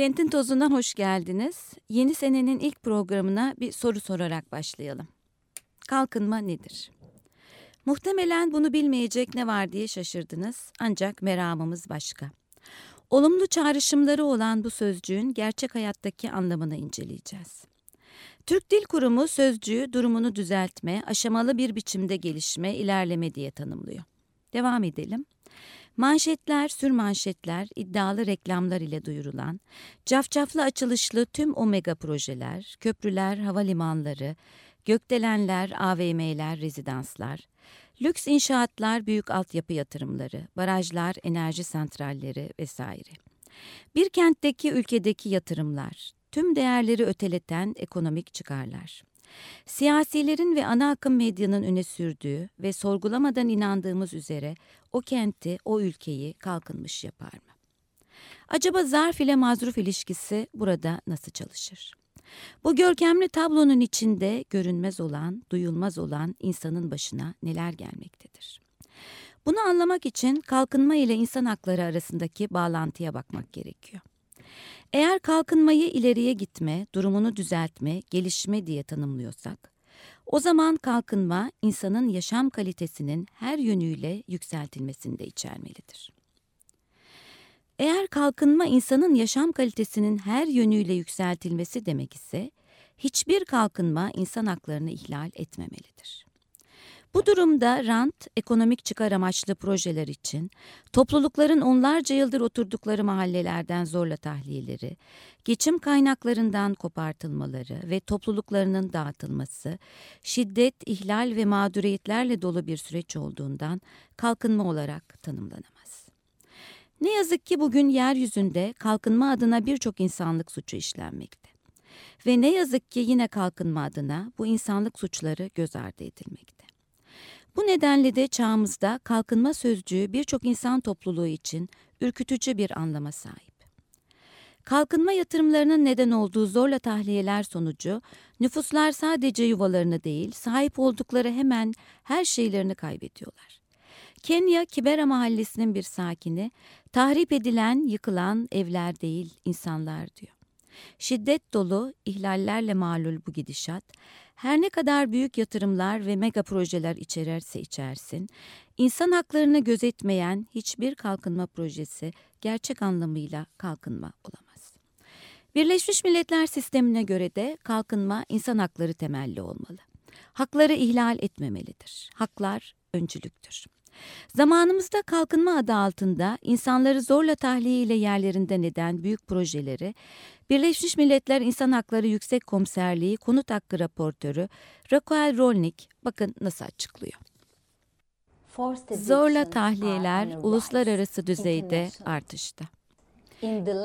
Kentin tozundan hoş geldiniz. Yeni senenin ilk programına bir soru sorarak başlayalım. Kalkınma nedir? Muhtemelen bunu bilmeyecek ne var diye şaşırdınız ancak meramımız başka. Olumlu çağrışımları olan bu sözcüğün gerçek hayattaki anlamını inceleyeceğiz. Türk Dil Kurumu sözcüğü durumunu düzeltme, aşamalı bir biçimde gelişme, ilerleme diye tanımlıyor. Devam edelim. Manşetler, sürmanşetler, iddialı reklamlar ile duyurulan, cafcaflı açılışlı tüm omega projeler, köprüler, havalimanları, gökdelenler, AVM'ler, rezidanslar, lüks inşaatlar, büyük altyapı yatırımları, barajlar, enerji santralleri vesaire. Bir kentteki ülkedeki yatırımlar, tüm değerleri öteleten ekonomik çıkarlar. Siyasilerin ve ana akım medyanın öne sürdüğü ve sorgulamadan inandığımız üzere o kenti, o ülkeyi kalkınmış yapar mı? Acaba zarf ile mazruf ilişkisi burada nasıl çalışır? Bu görkemli tablonun içinde görünmez olan, duyulmaz olan insanın başına neler gelmektedir? Bunu anlamak için kalkınma ile insan hakları arasındaki bağlantıya bakmak gerekiyor. Eğer kalkınmayı ileriye gitme, durumunu düzeltme, gelişme diye tanımlıyorsak, o zaman kalkınma insanın yaşam kalitesinin her yönüyle yükseltilmesini de içermelidir. Eğer kalkınma insanın yaşam kalitesinin her yönüyle yükseltilmesi demek ise, hiçbir kalkınma insan haklarını ihlal etmemelidir. Bu durumda rant, ekonomik çıkar amaçlı projeler için toplulukların onlarca yıldır oturdukları mahallelerden zorla tahliyeleri, geçim kaynaklarından kopartılmaları ve topluluklarının dağıtılması, şiddet, ihlal ve mağduriyetlerle dolu bir süreç olduğundan kalkınma olarak tanımlanamaz. Ne yazık ki bugün yeryüzünde kalkınma adına birçok insanlık suçu işlenmekte. Ve ne yazık ki yine kalkınma adına bu insanlık suçları göz ardı edilmekte. Bu nedenle de çağımızda kalkınma sözcüğü birçok insan topluluğu için ürkütücü bir anlama sahip. Kalkınma yatırımlarının neden olduğu zorla tahliyeler sonucu nüfuslar sadece yuvalarını değil, sahip oldukları hemen her şeylerini kaybediyorlar. Kenya Kibera mahallesinin bir sakini, tahrip edilen, yıkılan evler değil, insanlar diyor. Şiddet dolu, ihlallerle malul bu gidişat, her ne kadar büyük yatırımlar ve mega projeler içererse içersin, insan haklarını gözetmeyen hiçbir kalkınma projesi gerçek anlamıyla kalkınma olamaz. Birleşmiş Milletler sistemine göre de kalkınma insan hakları temelli olmalı. Hakları ihlal etmemelidir. Haklar öncülüktür. Zamanımızda kalkınma adı altında insanları zorla tahliye ile yerlerinden eden büyük projeleri Birleşmiş Milletler İnsan Hakları Yüksek Komiserliği Konut Hakkı Raportörü Raquel Rolnik bakın nasıl açıklıyor. Zorla tahliyeler uluslararası düzeyde artışta.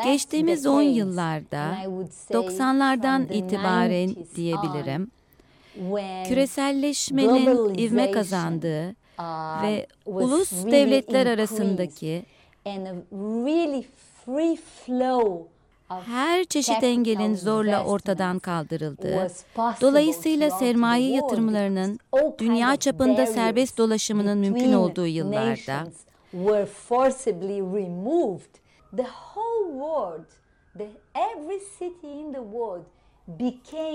Geçtiğimiz 10 yıllarda 90'lardan itibaren diyebilirim küreselleşmenin ivme kazandığı ve ulus devletler arasındaki her çeşit engelin zorla ortadan kaldırıldığı, dolayısıyla sermaye yatırımlarının dünya çapında serbest dolaşımının mümkün olduğu yıllarda,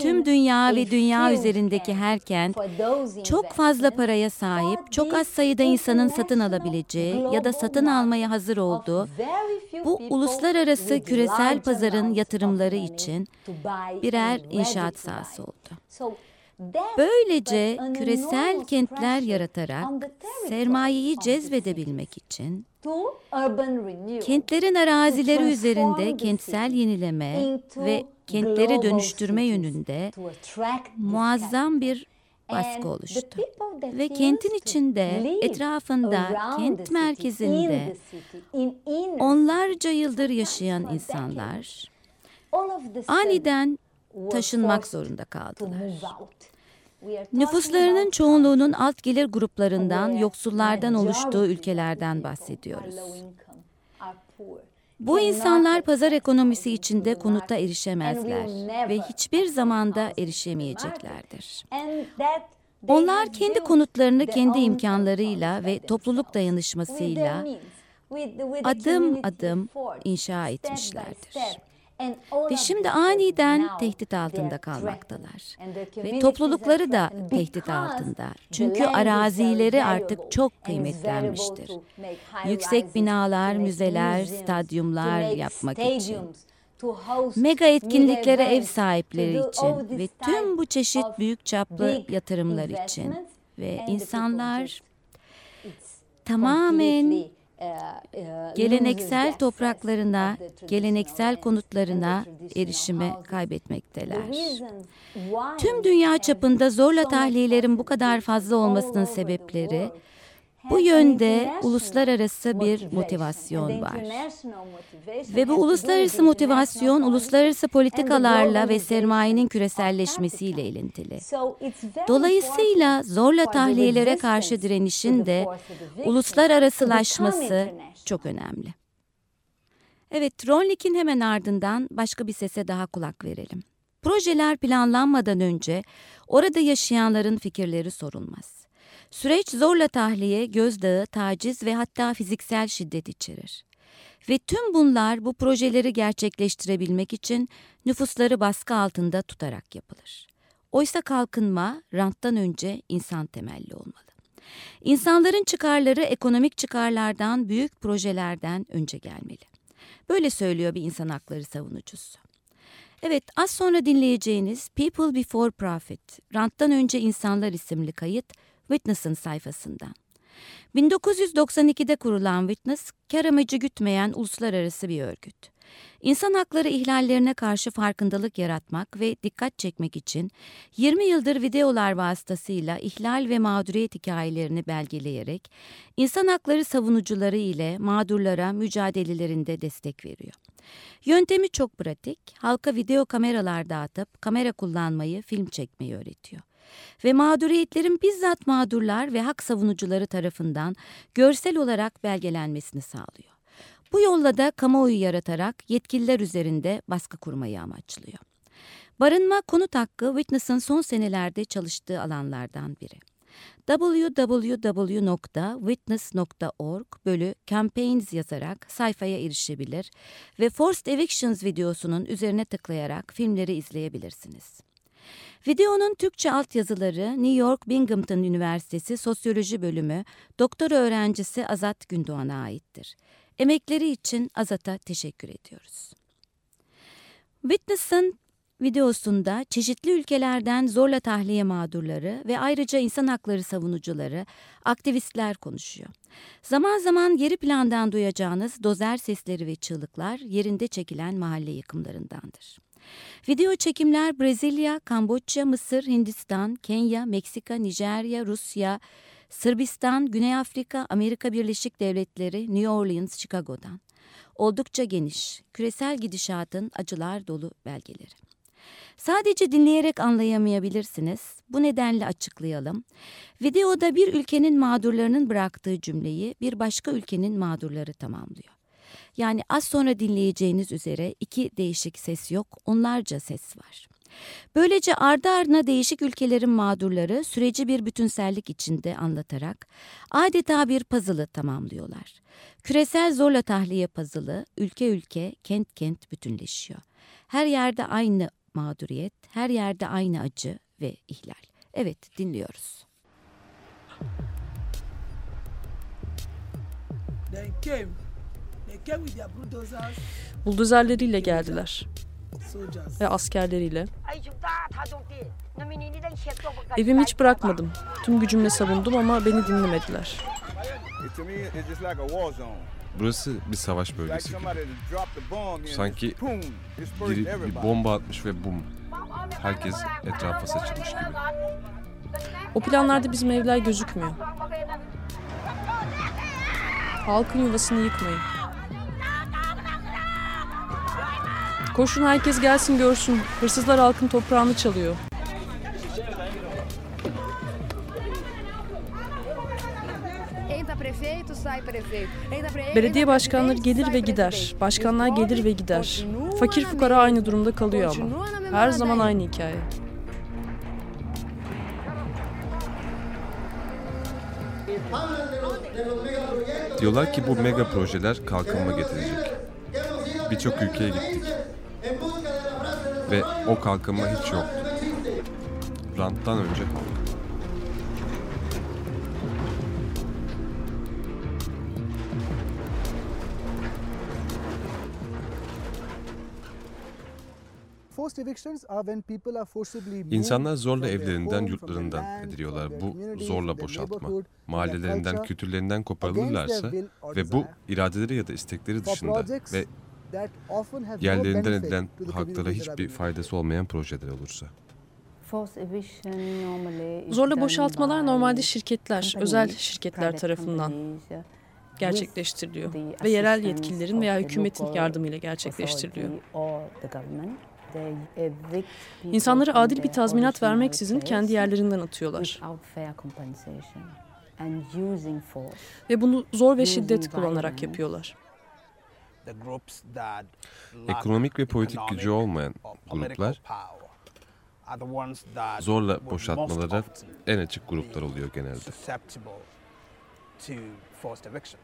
Tüm dünya ve dünya üzerindeki her kent çok fazla paraya sahip, çok az sayıda insanın satın alabileceği ya da satın almaya hazır olduğu bu uluslararası küresel pazarın yatırımları için birer inşaat sahası oldu. Böylece küresel kentler yaratarak sermayeyi cezbedebilmek için kentlerin arazileri üzerinde kentsel yenileme ve kentleri dönüştürme yönünde muazzam bir baskı oluştu. Ve kentin içinde, etrafında, kent merkezinde onlarca yıldır yaşayan insanlar aniden taşınmak zorunda kaldılar. Nüfuslarının çoğunluğunun alt gelir gruplarından, yoksullardan oluştuğu ülkelerden bahsediyoruz. Bu insanlar pazar ekonomisi içinde konuta erişemezler ve hiçbir zamanda erişemeyeceklerdir. Onlar kendi konutlarını kendi imkanlarıyla ve topluluk dayanışmasıyla adım adım inşa etmişlerdir. Ve şimdi aniden tehdit altında kalmaktalar. Ve toplulukları da tehdit altında. Çünkü arazileri artık çok kıymetlenmiştir. Yüksek binalar, müzeler, stadyumlar yapmak için. Mega etkinliklere ev sahipleri için ve tüm bu çeşit büyük çaplı yatırımlar için ve insanlar tamamen geleneksel topraklarına, geleneksel konutlarına erişime kaybetmekteler. Tüm dünya çapında zorla tahliyelerin bu kadar fazla olmasının sebepleri bu yönde uluslararası bir motivasyon var. Ve bu uluslararası motivasyon uluslararası politikalarla ve sermayenin küreselleşmesiyle ilintili. Dolayısıyla zorla tahliyelere karşı direnişin de uluslararasılaşması çok önemli. Evet, Ronlik'in hemen ardından başka bir sese daha kulak verelim. Projeler planlanmadan önce orada yaşayanların fikirleri sorulmaz. Süreç zorla tahliye, gözdağı, taciz ve hatta fiziksel şiddet içerir. Ve tüm bunlar bu projeleri gerçekleştirebilmek için nüfusları baskı altında tutarak yapılır. Oysa kalkınma ranttan önce insan temelli olmalı. İnsanların çıkarları ekonomik çıkarlardan, büyük projelerden önce gelmeli. Böyle söylüyor bir insan hakları savunucusu. Evet, az sonra dinleyeceğiniz People Before Profit, Ranttan Önce İnsanlar isimli kayıt Witness'ın sayfasından. 1992'de kurulan Witness, kar amacı gütmeyen uluslararası bir örgüt. İnsan hakları ihlallerine karşı farkındalık yaratmak ve dikkat çekmek için 20 yıldır videolar vasıtasıyla ihlal ve mağduriyet hikayelerini belgeleyerek insan hakları savunucuları ile mağdurlara mücadelelerinde destek veriyor. Yöntemi çok pratik, halka video kameralar dağıtıp kamera kullanmayı, film çekmeyi öğretiyor ve mağduriyetlerin bizzat mağdurlar ve hak savunucuları tarafından görsel olarak belgelenmesini sağlıyor. Bu yolla da kamuoyu yaratarak yetkililer üzerinde baskı kurmayı amaçlıyor. Barınma konut hakkı Witness'ın son senelerde çalıştığı alanlardan biri. www.witness.org bölü campaigns yazarak sayfaya erişebilir ve Forced Evictions videosunun üzerine tıklayarak filmleri izleyebilirsiniz. Videonun Türkçe altyazıları New York Binghamton Üniversitesi Sosyoloji Bölümü doktor öğrencisi Azat Gündoğan'a aittir. Emekleri için Azat'a teşekkür ediyoruz. Witness'ın videosunda çeşitli ülkelerden zorla tahliye mağdurları ve ayrıca insan hakları savunucuları, aktivistler konuşuyor. Zaman zaman geri plandan duyacağınız dozer sesleri ve çığlıklar yerinde çekilen mahalle yıkımlarındandır. Video çekimler Brezilya, Kamboçya, Mısır, Hindistan, Kenya, Meksika, Nijerya, Rusya, Sırbistan, Güney Afrika, Amerika Birleşik Devletleri, New Orleans, Chicago'dan. Oldukça geniş, küresel gidişatın acılar dolu belgeleri. Sadece dinleyerek anlayamayabilirsiniz. Bu nedenle açıklayalım. Videoda bir ülkenin mağdurlarının bıraktığı cümleyi bir başka ülkenin mağdurları tamamlıyor. Yani az sonra dinleyeceğiniz üzere iki değişik ses yok, onlarca ses var. Böylece ardı ardına değişik ülkelerin mağdurları süreci bir bütünsellik içinde anlatarak adeta bir puzzle'ı tamamlıyorlar. Küresel zorla tahliye puzzle'ı ülke ülke, kent kent bütünleşiyor. Her yerde aynı mağduriyet, her yerde aynı acı ve ihlal. Evet, dinliyoruz. They came. Buldozerleriyle geldiler ve askerleriyle. Evimi hiç bırakmadım. Tüm gücümle savundum ama beni dinlemediler. Burası bir savaş bölgesi gibi. Sanki Biri bir bomba atmış ve bum. Herkes etrafa saçılmış gibi. O planlarda bizim evler gözükmüyor. Halkın yuvasını yıkmayın. Koşun herkes gelsin görsün. Hırsızlar halkın toprağını çalıyor. Belediye başkanları gelir ve gider. Başkanlar gelir ve gider. Fakir fukara aynı durumda kalıyor ama. Her zaman aynı hikaye. Diyorlar ki bu mega projeler kalkınma getirecek. Birçok ülkeye gittik. Ve o kalkınma hiç yoktu. Ranttan önce moved İnsanlar zorla evlerinden, yurtlarından ediliyorlar. Bu zorla boşaltma. Mahallelerinden, kültürlerinden koparılırlarsa ve bu iradeleri ya da istekleri dışında ve yerlerinden edilen are hiçbir faydası olmayan projeler olursa. Zorla boşaltmalar normalde şirketler, özel şirketler tarafından gerçekleştiriliyor ve yerel yetkililerin veya hükümetin yardımıyla gerçekleştiriliyor. İnsanlara adil bir tazminat vermeksizin kendi yerlerinden atıyorlar. Ve bunu zor ve şiddet kullanarak yapıyorlar. Ekonomik ve politik economic gücü olmayan gruplar power are the ones that zorla boşaltmalara en açık gruplar oluyor genelde. susceptible to forced eviction.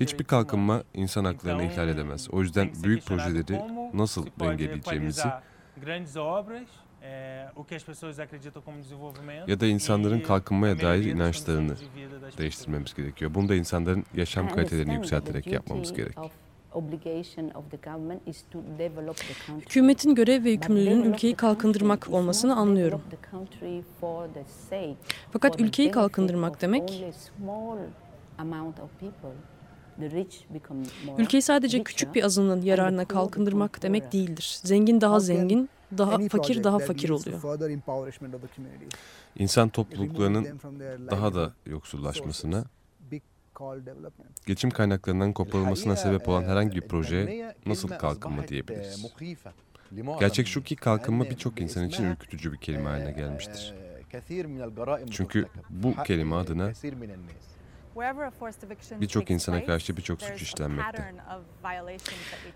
Hiçbir kalkınma insan haklarını ihlal edemez. O yüzden büyük projeleri nasıl dengeleyeceğimizi ya da insanların kalkınmaya dair inançlarını değiştirmemiz gerekiyor. Bunu da insanların yaşam kalitelerini yükselterek yapmamız gerek. Hükümetin görev ve yükümlülüğünün ülkeyi kalkındırmak olmasını anlıyorum. Fakat ülkeyi kalkındırmak demek ülkeyi sadece küçük bir azınlığın yararına kalkındırmak demek değildir. Zengin daha zengin, daha fakir daha fakir oluyor. İnsan topluluklarının daha da yoksullaşmasına, geçim kaynaklarından koparılmasına sebep olan herhangi bir projeye nasıl kalkınma diyebiliriz? Gerçek şu ki kalkınma birçok insan için ürkütücü bir kelime haline gelmiştir. Çünkü bu kelime adına birçok insana karşı birçok suç işlenmekte.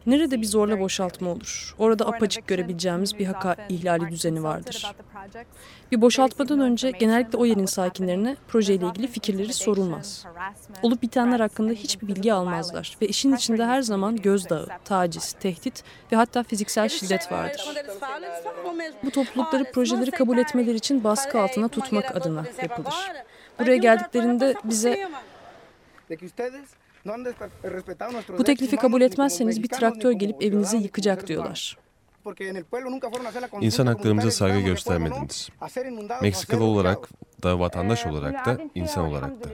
Nerede bir zorla boşaltma olur? Orada apaçık görebileceğimiz bir haka ihlali düzeni vardır. Bir boşaltmadan önce genellikle o yerin sakinlerine projeyle ilgili fikirleri sorulmaz. Olup bitenler hakkında hiçbir bilgi almazlar ve işin içinde her zaman gözdağı, taciz, tehdit ve hatta fiziksel şiddet vardır. Bu toplulukları projeleri kabul etmeleri için baskı altına tutmak adına yapılır. Buraya geldiklerinde bize bu teklifi kabul etmezseniz bir traktör gelip evinizi yıkacak diyorlar. İnsan haklarımıza saygı göstermediniz. Meksikalı olarak da vatandaş olarak da insan olarak da.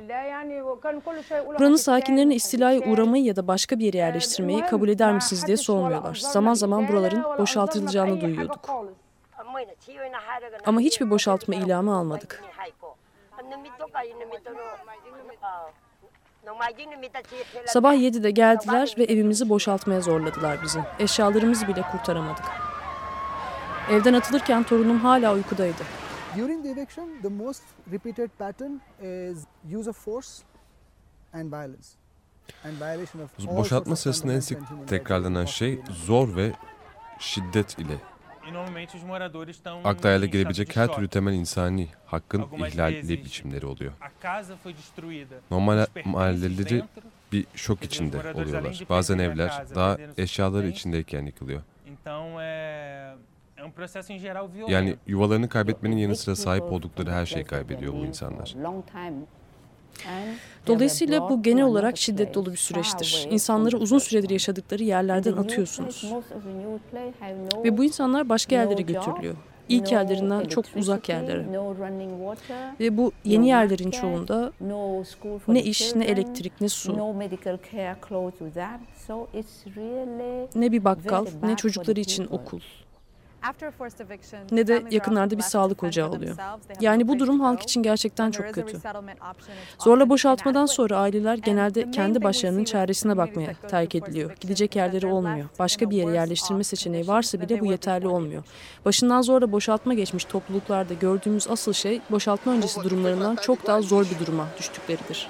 Buranın sakinlerine istilaya uğramayı ya da başka bir yere yerleştirmeyi kabul eder misiniz diye sormuyorlar. Zaman zaman buraların boşaltılacağını duyuyorduk. Ama hiçbir boşaltma ilamı almadık. Sabah 7'de geldiler ve evimizi boşaltmaya zorladılar bizi. Eşyalarımızı bile kurtaramadık. Evden atılırken torunum hala uykudaydı. During the eviction, the most repeated pattern is use of force and violence. Boşaltma sırasında en sık tekrarlanan şey zor ve şiddet ile akla hayale gelebilecek her türlü temel insani hakkın ihlali biçimleri oluyor. Normal mahalleleri bir şok içinde oluyorlar. Bazen evler daha eşyaları içindeyken yıkılıyor. Yani yuvalarını kaybetmenin yanı sıra sahip oldukları her şeyi kaybediyor bu insanlar. Dolayısıyla bu genel olarak şiddet dolu bir süreçtir. İnsanları uzun süredir yaşadıkları yerlerden atıyorsunuz. Ve bu insanlar başka yerlere götürülüyor. İlk yerlerinden çok uzak yerlere. Ve bu yeni yerlerin çoğunda ne iş, ne elektrik, ne su, ne bir bakkal, ne çocukları için okul. Ne de yakınlarda bir sağlık ocağı oluyor. Yani bu durum halk için gerçekten çok kötü. Zorla boşaltmadan sonra aileler genelde kendi başlarının çaresine bakmaya terk ediliyor. Gidecek yerleri olmuyor. Başka bir yere yerleştirme seçeneği varsa bile bu yeterli olmuyor. Başından zorla boşaltma geçmiş topluluklarda gördüğümüz asıl şey boşaltma öncesi durumlarından çok daha zor bir duruma düştükleridir.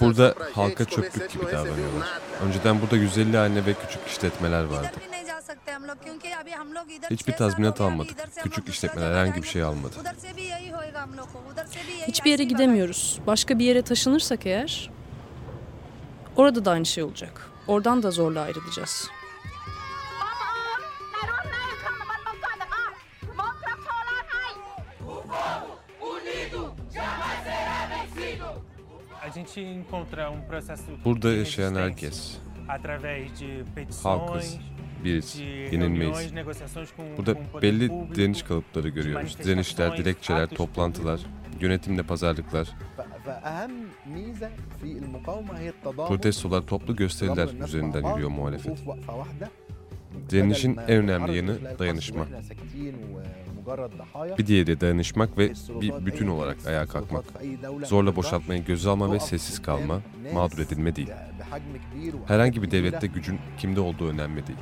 Burada halka çöplük gibi davranıyorlar. Önceden burada 150 hane ve küçük işletmeler vardı. Hiçbir tazminat almadık. Küçük işletmeler herhangi bir şey almadı. Hiçbir yere gidemiyoruz. Başka bir yere taşınırsak eğer orada da aynı şey olacak. Oradan da zorla ayrılacağız. Burada yaşayan herkes, halkız, biriz, yenilmeyiz. Burada belli direniş kalıpları görüyoruz. Direnişler, dilekçeler, toplantılar, yönetimle pazarlıklar. Protestolar, toplu gösteriler üzerinden yürüyor muhalefet. Direnişin en önemli yanı dayanışma. Bir diğeri dayanışmak ve bir bütün olarak ayağa kalkmak. Zorla boşaltmayı göze alma ve sessiz kalma, mağdur edilme değil. Herhangi bir devlette gücün kimde olduğu önemli değil.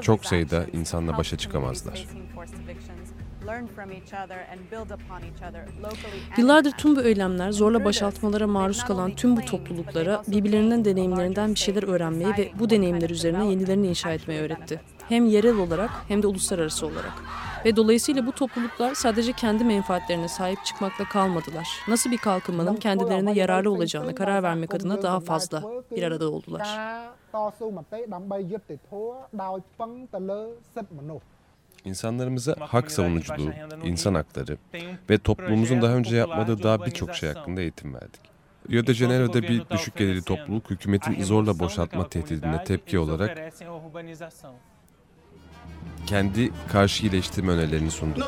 Çok sayıda insanla başa çıkamazlar. Yıllardır tüm bu eylemler zorla boşaltmalara maruz kalan tüm bu topluluklara birbirlerinin deneyimlerinden bir şeyler öğrenmeyi ve bu deneyimler üzerine yenilerini inşa etmeyi öğretti. Hem yerel olarak hem de uluslararası olarak. Ve dolayısıyla bu topluluklar sadece kendi menfaatlerine sahip çıkmakla kalmadılar. Nasıl bir kalkınmanın kendilerine yararlı olacağına karar vermek adına daha fazla bir arada oldular. İnsanlarımıza hak savunuculuğu, insan hakları ve toplumumuzun daha önce yapmadığı daha birçok şey hakkında eğitim verdik. Rio de Janeiro'da bir düşük gelirli topluluk hükümetin zorla boşaltma tehdidine tepki olarak kendi karşı iyileştirme önerilerini sundu.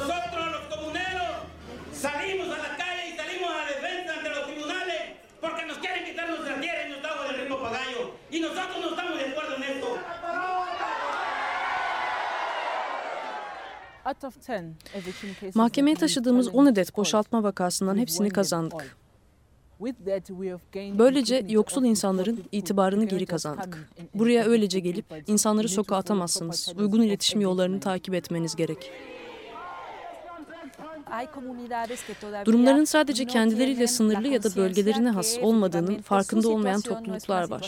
Mahkemeye taşıdığımız 10 adet boşaltma vakasından hepsini kazandık. Böylece yoksul insanların itibarını geri kazandık. Buraya öylece gelip insanları sokağa atamazsınız. Uygun iletişim yollarını takip etmeniz gerek. Durumların sadece kendileriyle sınırlı ya da bölgelerine has olmadığının farkında olmayan topluluklar var.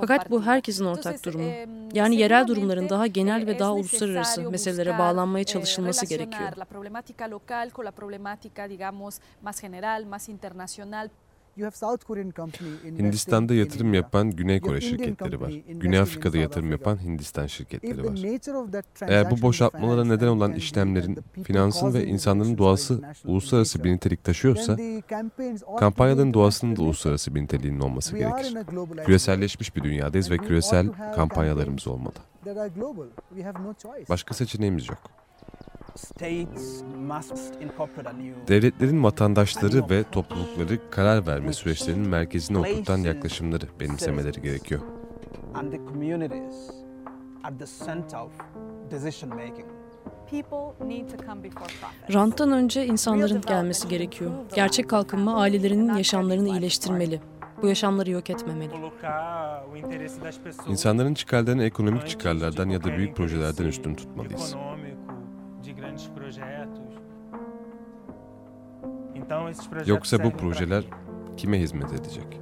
Fakat bu herkesin ortak durumu. Yani yerel durumların daha genel ve daha uluslararası meselelere bağlanmaya çalışılması gerekiyor. Hindistan'da yatırım yapan Güney Kore şirketleri var. Güney Afrika'da yatırım yapan Hindistan şirketleri var. Eğer bu boşaltmalara neden olan işlemlerin, finansın ve insanların doğası uluslararası bir nitelik taşıyorsa, kampanyaların doğasının da uluslararası bir niteliğinin olması gerekir. Küreselleşmiş bir dünyadayız ve küresel kampanyalarımız olmalı. Başka seçeneğimiz yok. Devletlerin vatandaşları ve toplulukları karar verme süreçlerinin merkezine oturtan yaklaşımları benimsemeleri gerekiyor. Ranttan önce insanların gelmesi gerekiyor. Gerçek kalkınma ailelerinin yaşamlarını iyileştirmeli. Bu yaşamları yok etmemeli. İnsanların çıkarlarını ekonomik çıkarlardan ya da büyük projelerden üstün tutmalıyız. Yoksa bu projeler kime hizmet edecek?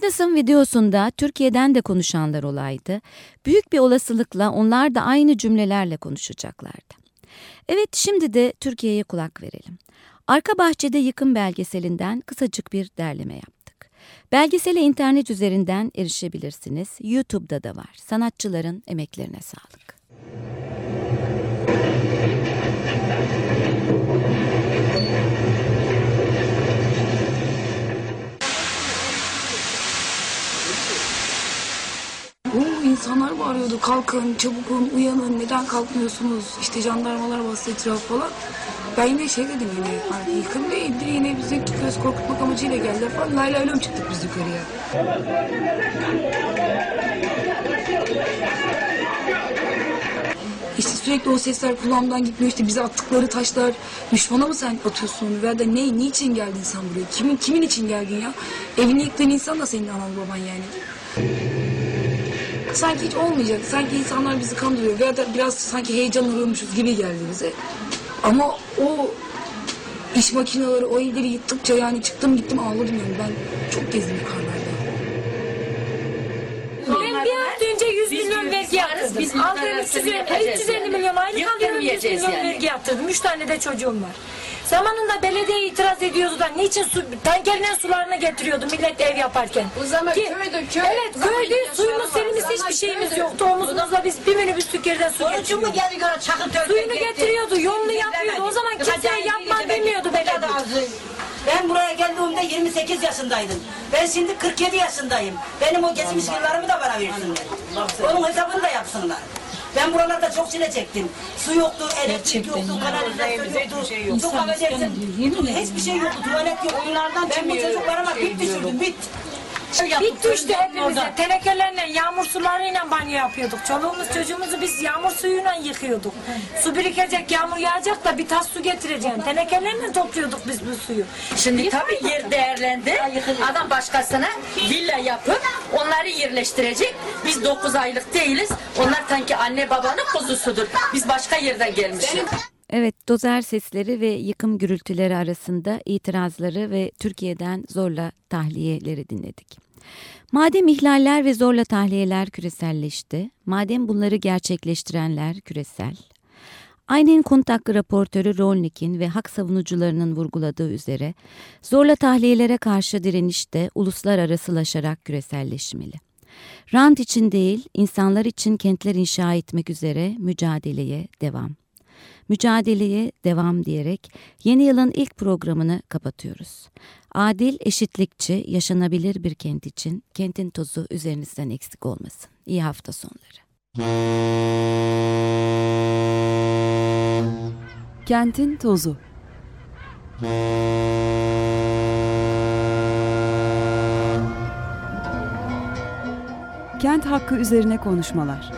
Witness'ın videosunda Türkiye'den de konuşanlar olaydı. Büyük bir olasılıkla onlar da aynı cümlelerle konuşacaklardı. Evet şimdi de Türkiye'ye kulak verelim. Arka Bahçede Yıkım belgeselinden kısacık bir derleme yaptık. Belgesele internet üzerinden erişebilirsiniz. YouTube'da da var. Sanatçıların emeklerine sağlık. Bu insanlar bağırıyordu kalkın çabuk olun uyanın neden kalkmıyorsunuz? İşte jandarmalar bastı etraf falan. Ben yine şey dedim yine hani yıkım değildir yine bizi göz korkutmak amacıyla geldiler falan. Layla öyle çıktık biz yukarıya. İşte sürekli o sesler kulağımdan gitmiyor. İşte bize attıkları taşlar. Düşmana mı sen atıyorsun? Veya da ne niçin geldin sen buraya? Kimin kimin için geldin ya? Evini yıktığın insan da senin anan baban yani sanki hiç olmayacak sanki insanlar bizi kandırıyor veya da biraz sanki heyecan alıyormuşuz gibi geldi bize ama o iş makineleri o evleri yıktıkça yani çıktım gittim ağladım yani ben çok gezdim yukarılarda. Ben bir hafta önce 100 milyon vergi yatırdım. Biz aldığım 350, 350 milyon aylık alıyorum 100 milyon vergi yatırdım. 3 tane de çocuğum var. Zamanında belediye itiraz ediyordu da niçin su, tankerle sularını getiriyordu millet ev yaparken. O zaman Ki, köydü köy. Evet köydü suyumuz selimiz hiçbir şeyimiz yoktu. Omuzumuzla biz bir minibüs Türkiye'den su getiriyorduk. geldi göre çakıl tövbe Suyunu getiriyordu yolunu yapıyordu. O zaman kimse yapma demiyordu belediye. Ben buraya geldiğimde 28 yaşındaydım. Ben şimdi 47 yaşındayım. Benim o geçmiş yıllarımı da bana versinler. Onun hesabını da yapsınlar. Ben buralarda çok çile çektim. Su yoktu, elektrik yoktu, kanalizasyon yoktu. Su affedersin. Hiçbir şey yoktu, tuvalet yoktu. Ben bu çocuklarıma bit düşürdüm, bit. Bitti işte hepimize. Tenekelerle, yağmur sularıyla banyo yapıyorduk. Çoluğumuz çocuğumuzu biz yağmur suyuyla yıkıyorduk. Su birikecek, yağmur yağacak da bir tas su getireceğim. Tenekelerle topluyorduk biz bu suyu. Şimdi tabii yer değerlendi. Adam başkasına villa yapıp onları yerleştirecek. Biz 9 aylık değiliz. Onlar sanki anne babanın kuzusudur. Biz başka yerden gelmişiz. Evet, dozer sesleri ve yıkım gürültüleri arasında itirazları ve Türkiye'den zorla tahliyeleri dinledik. Madem ihlaller ve zorla tahliyeler küreselleşti, madem bunları gerçekleştirenler küresel, Aynen Kontak raportörü Rolnik'in ve hak savunucularının vurguladığı üzere zorla tahliyelere karşı direniş de uluslararasılaşarak küreselleşmeli. Rant için değil, insanlar için kentler inşa etmek üzere mücadeleye devam. Mücadeleye devam diyerek yeni yılın ilk programını kapatıyoruz. Adil, eşitlikçi, yaşanabilir bir kent için kentin tozu üzerinizden eksik olmasın. İyi hafta sonları. Kentin tozu. Kent hakkı üzerine konuşmalar.